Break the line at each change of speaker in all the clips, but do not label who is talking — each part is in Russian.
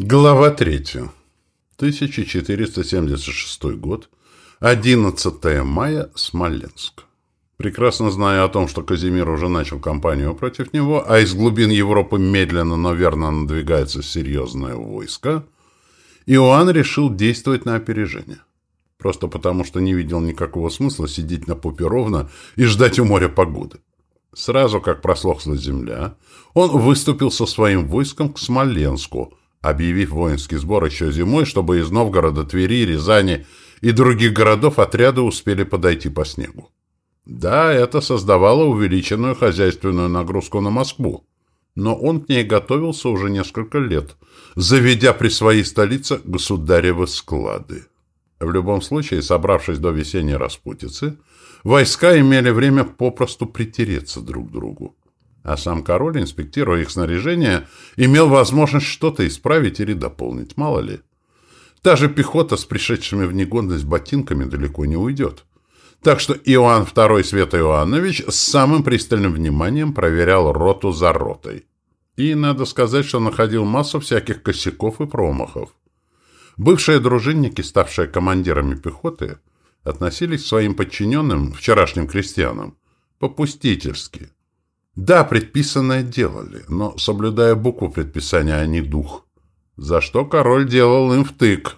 Глава 3. 1476 год. 11 мая. Смоленск. Прекрасно зная о том, что Казимир уже начал кампанию против него, а из глубин Европы медленно, но верно надвигается серьезное войско, Иоанн решил действовать на опережение. Просто потому, что не видел никакого смысла сидеть на попе ровно и ждать у моря погоды. Сразу как прослохла земля, он выступил со своим войском к Смоленску – объявив воинский сбор еще зимой, чтобы из Новгорода, Твери, Рязани и других городов отряды успели подойти по снегу. Да, это создавало увеличенную хозяйственную нагрузку на Москву, но он к ней готовился уже несколько лет, заведя при своей столице государевы склады. В любом случае, собравшись до весенней распутицы, войска имели время попросту притереться друг к другу а сам король, инспектируя их снаряжение, имел возможность что-то исправить или дополнить, мало ли. Та же пехота с пришедшими в негодность ботинками далеко не уйдет. Так что Иоанн II Света Иоаннович с самым пристальным вниманием проверял роту за ротой. И, надо сказать, что находил массу всяких косяков и промахов. Бывшие дружинники, ставшие командирами пехоты, относились к своим подчиненным, вчерашним крестьянам, попустительски – да, предписанное делали, но, соблюдая букву предписания, а не дух. За что король делал им втык.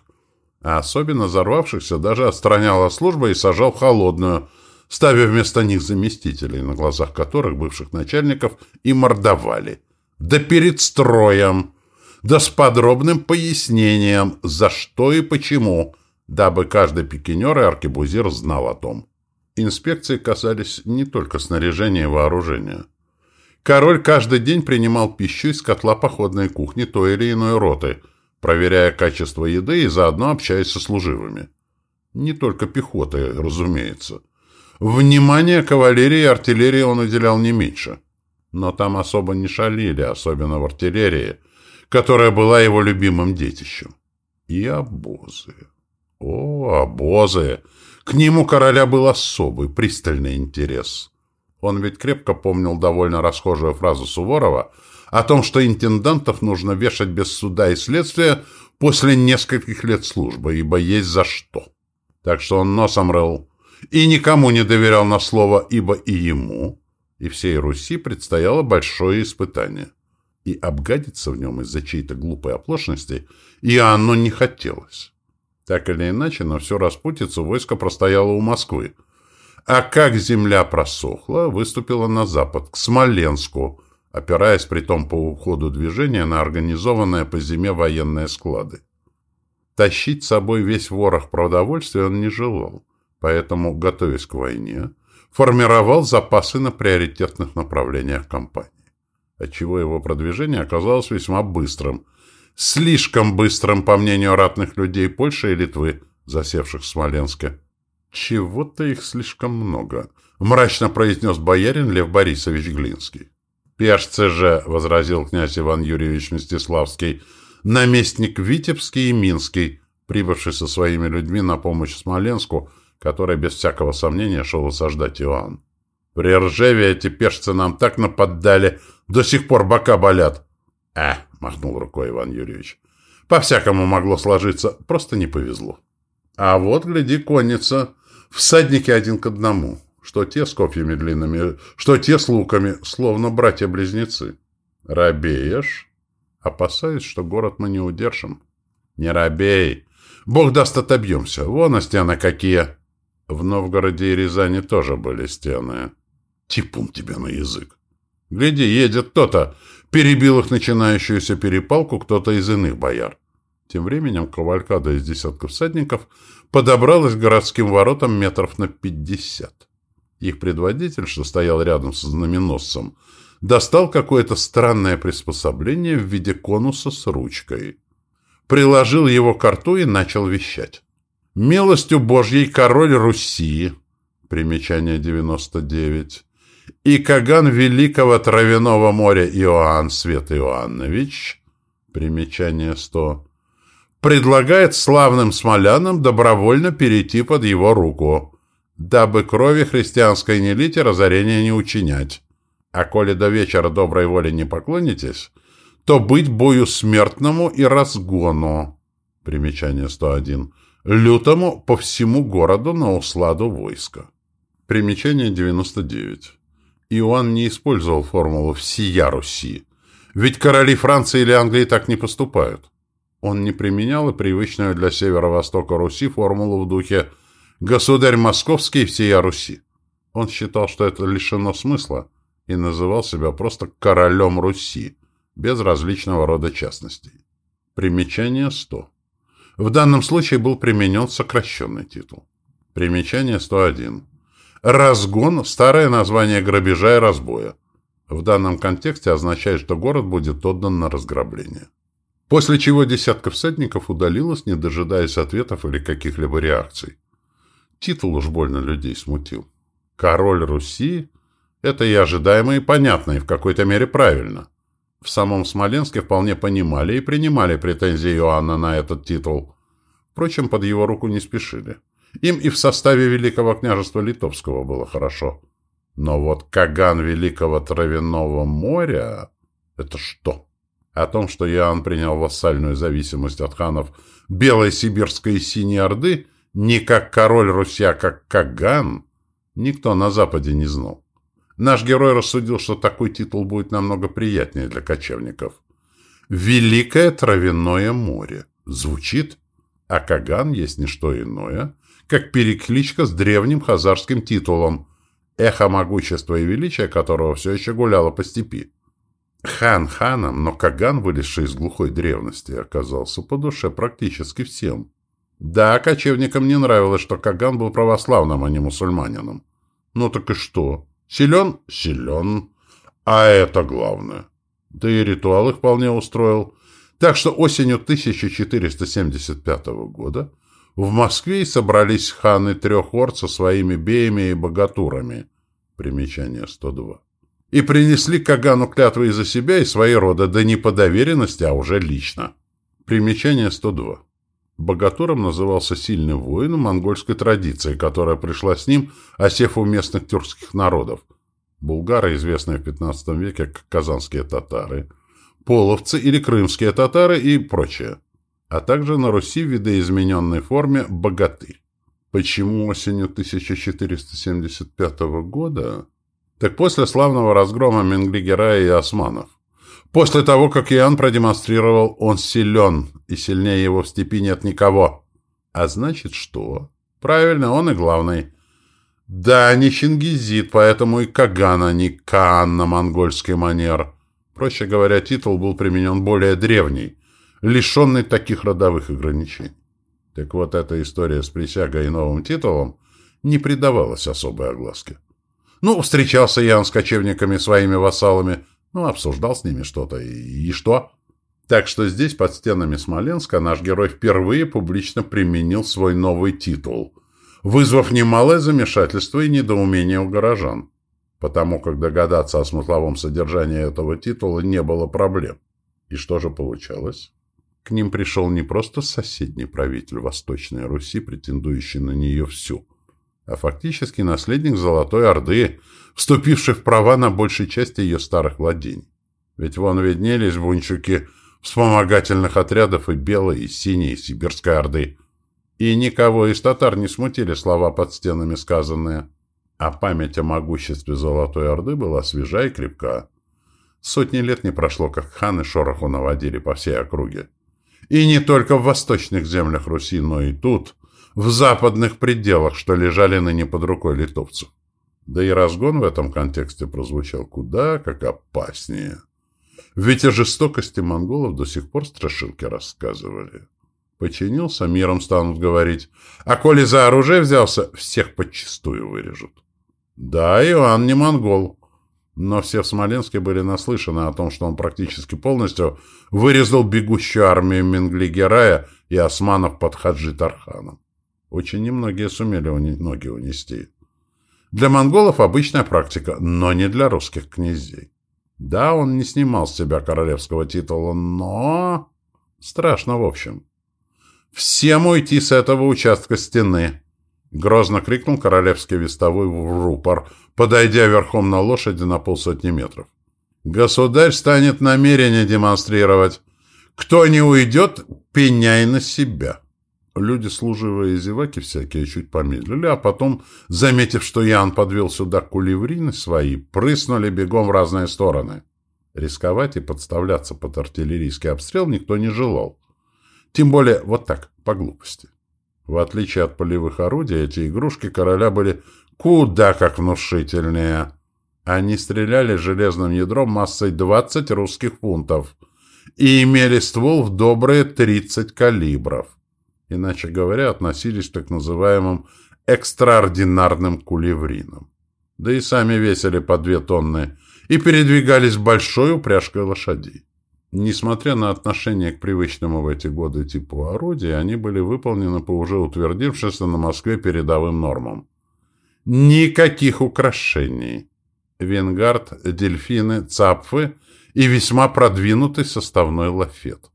А особенно взорвавшихся даже отстранял от службы и сажал холодную, ставя вместо них заместителей, на глазах которых бывших начальников и мордовали. Да перед строем! Да с подробным пояснением, за что и почему, дабы каждый пикинер и аркебузир знал о том. Инспекции касались не только снаряжения и вооружения. Король каждый день принимал пищу из котла походной кухни той или иной роты, проверяя качество еды и заодно общаясь со служивыми. Не только пехоты, разумеется. Внимание кавалерии и артиллерии он уделял не меньше. Но там особо не шалили, особенно в артиллерии, которая была его любимым детищем. И обозы. О, обозы! К нему короля был особый, пристальный интерес. Он ведь крепко помнил довольно расхожую фразу Суворова о том, что интендантов нужно вешать без суда и следствия после нескольких лет службы, ибо есть за что. Так что он носом рыл и никому не доверял на слово, ибо и ему, и всей Руси предстояло большое испытание. И обгадиться в нем из-за чьей-то глупой оплошности и оно не хотелось. Так или иначе, но все распутицу войско простояло у Москвы, а как земля просохла, выступила на запад, к Смоленску, опираясь при том по уходу движения на организованные по зиме военные склады. Тащить с собой весь ворох продовольствия он не желал, поэтому, готовясь к войне, формировал запасы на приоритетных направлениях кампании, отчего его продвижение оказалось весьма быстрым, слишком быстрым, по мнению ратных людей Польши и Литвы, засевших в Смоленске. «Чего-то их слишком много», — мрачно произнес боярин Лев Борисович Глинский. «Пешцы же», — возразил князь Иван Юрьевич Мстиславский, наместник Витебский и Минский, прибывший со своими людьми на помощь Смоленску, который без всякого сомнения шел осаждать Иоанн. «При Ржеве эти пешцы нам так нападали, до сих пор бока болят». «Э», — махнул рукой Иван Юрьевич, — «по-всякому могло сложиться, просто не повезло». «А вот, гляди, конница», Всадники один к одному, что те с копьями длинными, что те с луками, словно братья-близнецы. Робеешь? Опасаюсь, что город мы не удержим. Не робей. Бог даст, отобьемся. Вон а стены какие. В Новгороде и Рязани тоже были стены. Типун тебе на язык. Гляди, едет кто-то. Перебил их начинающуюся перепалку кто-то из иных бояр. Тем временем кавалькада из десятков всадников подобралась к городским воротам метров на пятьдесят. Их предводитель, что стоял рядом со знаменосцем, достал какое-то странное приспособление в виде конуса с ручкой. Приложил его к рту и начал вещать. «Милостью Божьей король Руси!» Примечание 99. «И Каган Великого Травяного моря Иоанн Свет Иоаннович» Примечание 100 предлагает славным смолянам добровольно перейти под его руку, дабы крови христианской нелите разорения не учинять. А коли до вечера доброй воли не поклонитесь, то быть бою смертному и разгону. Примечание 101. Лютому по всему городу на усладу войска. Примечание 99. Иоанн не использовал формулу «всея Руси», ведь короли Франции или Англии так не поступают. Он не применял и привычную для северо-востока Руси формулу в духе «государь московский всея Руси». Он считал, что это лишено смысла, и называл себя просто «королем Руси», без различного рода частностей. Примечание 100. В данном случае был применен сокращенный титул. Примечание 101. Разгон – старое название грабежа и разбоя. В данном контексте означает, что город будет отдан на разграбление. После чего десятка всадников удалилось, не дожидаясь ответов или каких-либо реакций. Титул уж больно людей смутил. Король Руси – это и ожидаемо, и понятно, и в какой-то мере правильно. В самом Смоленске вполне понимали и принимали претензии Иоанна на этот титул. Впрочем, под его руку не спешили. Им и в составе Великого княжества Литовского было хорошо. Но вот Каган Великого Травяного моря – это что? О том, что Иоанн принял вассальную зависимость от ханов Белой Сибирской и Синей Орды не как король Руси, а как Каган – никто на Западе не знал. Наш герой рассудил, что такой титул будет намного приятнее для кочевников. «Великое травяное море» звучит, а Каган есть не что иное, как перекличка с древним хазарским титулом, эхо могущества и величия которого все еще гуляло по степи. Хан ханом, но Каган, вылезший из глухой древности, оказался по душе практически всем. Да, кочевникам не нравилось, что Каган был православным, а не мусульманином. Ну так и что? Силен? Силен. А это главное. Да и ритуал их вполне устроил. Так что осенью 1475 года в Москве собрались ханы трех орд со своими беями и богатурами. Примечание 102. И принесли Кагану клятвы и за себя, и свои рода, да не по доверенности, а уже лично. Примечание 102. Богатуром назывался сильный воин монгольской традиции, которая пришла с ним, осев у местных тюркских народов. Булгары, известные в XV веке как казанские татары, половцы или крымские татары и прочее. А также на Руси в видоизмененной форме богатырь. Почему осенью 1475 года? Так после славного разгрома Менглигера и османов. После того, как Иоанн продемонстрировал, он силен, и сильнее его в степи нет никого. А значит, что? Правильно, он и главный. Да, не Чингизид, поэтому и Каган, а не Каан на монгольский манер. Проще говоря, титул был применен более древний, лишенный таких родовых ограничений. Так вот, эта история с присягой и новым титулом не придавалась особой огласке. Ну, встречался Иоанн с кочевниками своими вассалами, ну, обсуждал с ними что-то. И что? Так что здесь, под стенами Смоленска, наш герой впервые публично применил свой новый титул, вызвав немалое замешательство и недоумение у горожан, потому как догадаться о смысловом содержании этого титула не было проблем. И что же получалось? К ним пришел не просто соседний правитель Восточной Руси, претендующий на нее всю, а фактически наследник Золотой Орды, вступивший в права на большей части ее старых владений. Ведь вон виднелись бунчуки вспомогательных отрядов и Белой, и Синей, и Сибирской Орды. И никого из татар не смутили слова под стенами сказанные. А память о могуществе Золотой Орды была свежа и крепка. Сотни лет не прошло, как ханы шороху наводили по всей округе. И не только в восточных землях Руси, но и тут, в западных пределах, что лежали ныне под рукой литовцев. Да и разгон в этом контексте прозвучал куда как опаснее. Ведь о жестокости монголов до сих пор страшилки рассказывали. Починился, миром станут говорить. А коли за оружие взялся, всех подчистую вырежут. Да, Иоанн не монгол. Но все в Смоленске были наслышаны о том, что он практически полностью вырезал бегущую армию Менгли-Герая и османов под Хаджи Тарханом. Очень немногие сумели ноги унести. Для монголов обычная практика, но не для русских князей. Да, он не снимал с себя королевского титула, но... Страшно, в общем. «Всем уйти с этого участка стены!» Грозно крикнул королевский вестовой в рупор, подойдя верхом на лошади на полсотни метров. Государь станет намерение демонстрировать. Кто не уйдет, пеняй на себя. Люди, служивые зеваки всякие, чуть помедлили, а потом, заметив, что Ян подвел сюда кулеврины свои, прыснули бегом в разные стороны. Рисковать и подставляться под артиллерийский обстрел никто не желал. Тем более вот так, по глупости. В отличие от полевых орудий, эти игрушки короля были куда как внушительнее. Они стреляли железным ядром массой 20 русских фунтов и имели ствол в добрые 30 калибров. Иначе говоря, относились к так называемым экстраординарным кулевринам. Да и сами весили по две тонны и передвигались большой упряжкой лошадей. Несмотря на отношение к привычному в эти годы типу орудий, они были выполнены по уже утвердившимся на Москве передовым нормам. Никаких украшений. Венгард, дельфины, цапфы и весьма продвинутый составной лафет.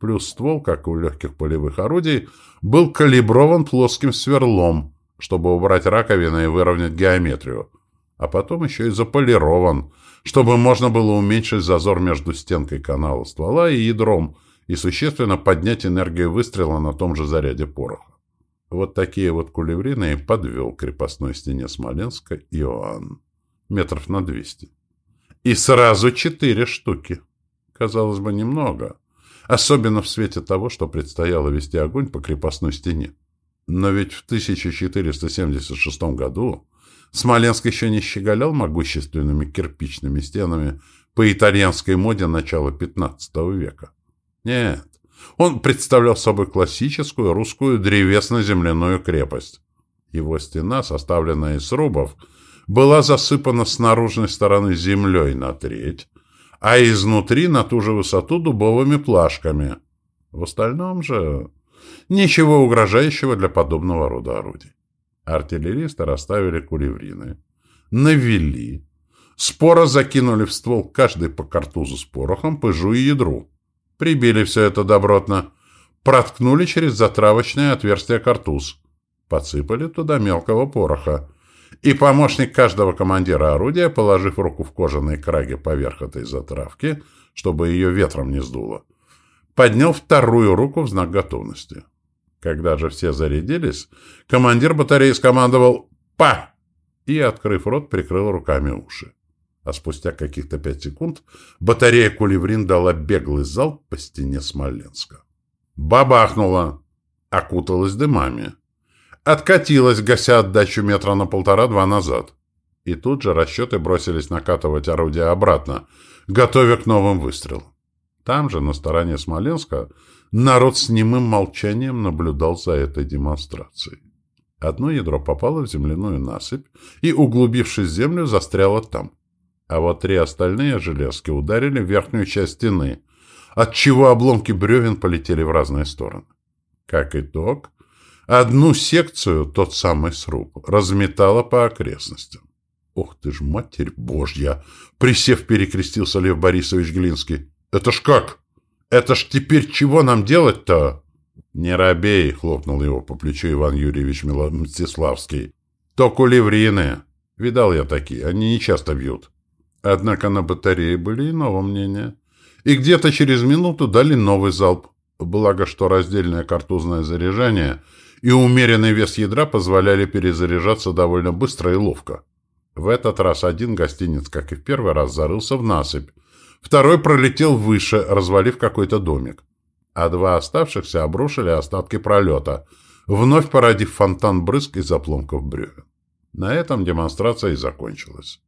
Плюс ствол, как и у легких полевых орудий, был калиброван плоским сверлом, чтобы убрать раковины и выровнять геометрию, а потом еще и заполирован, чтобы можно было уменьшить зазор между стенкой канала ствола и ядром и существенно поднять энергию выстрела на том же заряде пороха. Вот такие вот кулеврины и подвел к крепостной стене Смоленска Иоанн. Метров на двести. И сразу четыре штуки. Казалось бы, немного. Особенно в свете того, что предстояло вести огонь по крепостной стене. Но ведь в 1476 году Смоленск еще не щеголял могущественными кирпичными стенами по итальянской моде начала XV века. Нет, он представлял собой классическую русскую древесно-земляную крепость. Его стена, составленная из срубов, была засыпана с наружной стороны землей на треть, а изнутри на ту же высоту дубовыми плашками. В остальном же ничего угрожающего для подобного рода орудий. Артиллеристы расставили кулеврины. Навели. Споро закинули в ствол каждый по картузу с порохом, пыжу и ядру. Прибили все это добротно. Проткнули через затравочное отверстие картуз. Подсыпали туда мелкого пороха. И помощник каждого командира орудия, положив руку в кожаные краги поверх этой затравки, чтобы ее ветром не сдуло, поднял вторую руку в знак готовности. Когда же все зарядились, командир батареи скомандовал «Па!» и, открыв рот, прикрыл руками уши. А спустя каких-то пять секунд батарея кулеврин дала беглый залп по стене Смоленска. Бабахнула, окуталась дымами. Откатилась, гася отдачу метра на полтора-два назад. И тут же расчеты бросились накатывать орудие обратно, готовя к новым выстрелам. Там же, на стороне Смоленска, Народ с немым молчанием наблюдал за этой демонстрацией. Одно ядро попало в земляную насыпь и, углубившись в землю, застряло там. А вот три остальные железки ударили в верхнюю часть стены, отчего обломки бревен полетели в разные стороны. Как итог, одну секцию, тот самый сруб, разметало по окрестностям. «Ох ты ж, Матерь Божья!» Присев, перекрестился Лев Борисович Глинский. «Это ж как?» Это ж теперь чего нам делать-то? Не робей, хлопнул его по плечу Иван Юрьевич Мстиславский. То кулеврины. Видал я такие, они не часто бьют. Однако на батарее были иного мнения. И где-то через минуту дали новый залп. Благо, что раздельное картузное заряжание и умеренный вес ядра позволяли перезаряжаться довольно быстро и ловко. В этот раз один гостиниц, как и в первый раз, зарылся в насыпь, Второй пролетел выше, развалив какой-то домик. А два оставшихся обрушили остатки пролета, вновь породив фонтан брызг из опломков бревен. На этом демонстрация и закончилась.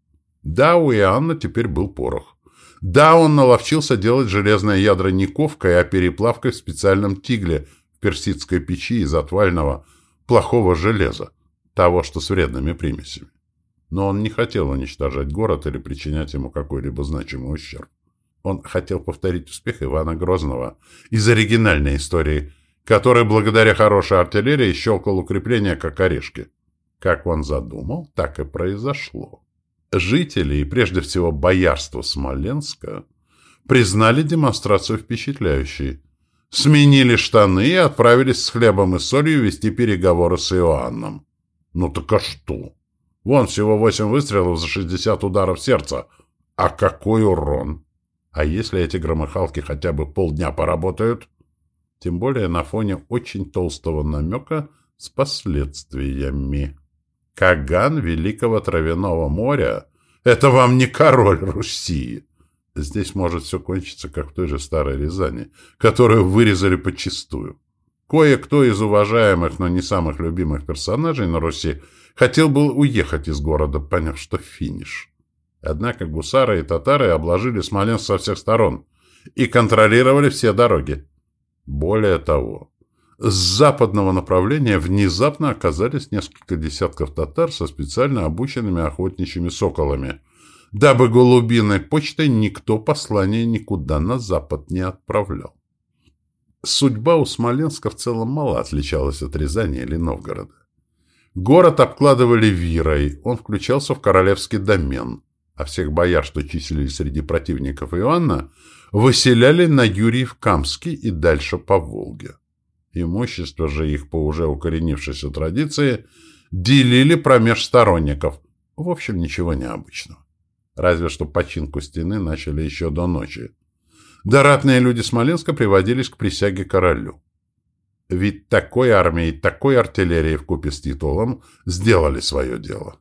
Да, у Иоанна теперь был порох. Да, он наловчился делать железные ядра не ковкой, а переплавкой в специальном тигле персидской печи из отвального плохого железа, того, что с вредными примесями. Но он не хотел уничтожать город или причинять ему какой-либо значимый ущерб. Он хотел повторить успех Ивана Грозного из оригинальной истории, который благодаря хорошей артиллерии щелкал укрепления как орешки. Как он задумал, так и произошло. Жители, и прежде всего боярство Смоленска, признали демонстрацию впечатляющей. Сменили штаны и отправились с хлебом и солью вести переговоры с Иоанном. Ну так а что? Вон всего восемь выстрелов за шестьдесят ударов сердца — А какой урон? А если эти громыхалки хотя бы полдня поработают? Тем более на фоне очень толстого намека с последствиями. Каган Великого Травяного моря — это вам не король Руси. Здесь может все кончиться, как в той же Старой Рязани, которую вырезали подчистую. Кое-кто из уважаемых, но не самых любимых персонажей на Руси хотел был уехать из города, поняв, что финиш. Однако гусары и татары обложили Смоленск со всех сторон и контролировали все дороги. Более того, с западного направления внезапно оказались несколько десятков татар со специально обученными охотничьими соколами, дабы голубиной почтой никто послание никуда на запад не отправлял. Судьба у Смоленска в целом мало отличалась от Рязани или Новгорода. Город обкладывали вирой, он включался в королевский домен, а всех бояр, что числились среди противников Иоанна, выселяли на Юрьев-Камский и дальше по Волге. Имущество же их по уже укоренившейся традиции делили промеж сторонников. В общем, ничего необычного. Разве что починку стены начали еще до ночи. Доратные люди Смоленска приводились к присяге королю. Ведь такой армией, такой артиллерией вкупе с титулом сделали свое дело.